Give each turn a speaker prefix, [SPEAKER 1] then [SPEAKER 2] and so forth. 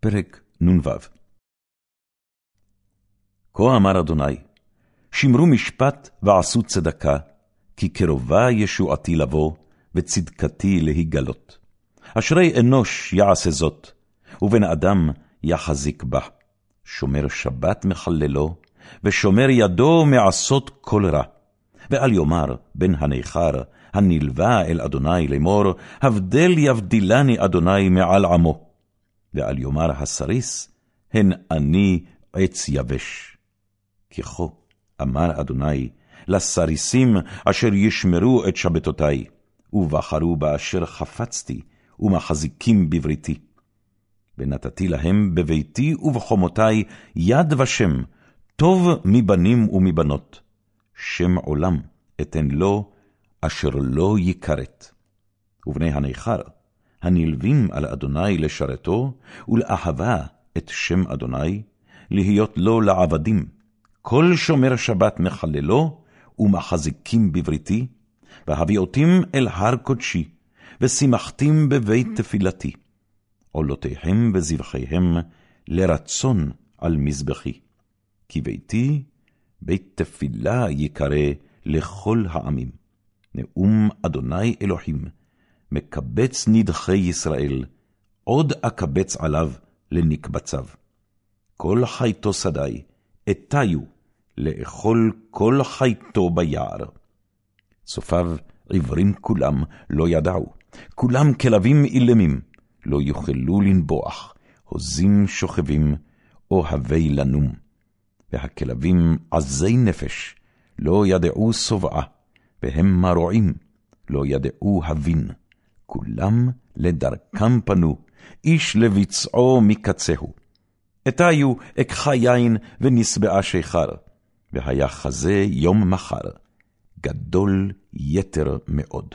[SPEAKER 1] פרק נ"ו כה אמר אדוני, שמרו משפט ועשו צדקה, כי קרובה ישועתי לבוא, וצדקתי להיגלות. אשרי אנוש יעשה זאת, ובן אדם יחזיק בה. שומר שבת מחללו, ושומר ידו מעשות כל רע. ואל יאמר בן הנכר, הנלווה אל אדוני לאמור, הבדל יבדילני אדוני מעל עמו. ואל יאמר הסריס, הן אני עץ יבש. כי כה אמר אדוני, לסריסים אשר ישמרו את שבתותי, ובחרו באשר חפצתי, ומחזיקים בבריתי. ונתתי להם בביתי ובחומותי יד ושם, טוב מבנים ומבנות. שם עולם אתן לו, אשר לא יכרת. ובני הנכר, הנלווים על אדוני לשרתו, ולאהבה את שם אדוני, להיות לו לעבדים. כל שומר שבת מחללו, ומחזיקים בבריתי, והביאותים אל הר קודשי, ושימחתים בבית תפילתי. עולותיהם וזבחיהם לרצון על מזבחי. כי ביתי בית תפילה יקרא לכל העמים. נאום אדוני אלוהים, מקבץ נדחי ישראל, עוד אקבץ עליו לנקבציו. כל חייתו שדי, אתיו, לאכול כל חייתו ביער. סופיו עברים כולם לא ידעו, כולם כלבים אילמים, לא יוכלו לנבוח, הוזים שוכבים, אוהבי לנום. והכלבים עזי נפש, לא ידעו שובעה, והם מרועים, לא ידעו הבין. כולם לדרכם פנו, איש לביצעו מקצהו. אתיו אקחה יין ונשבעה שיכר, והיה חזה יום מחר, גדול יתר מאוד.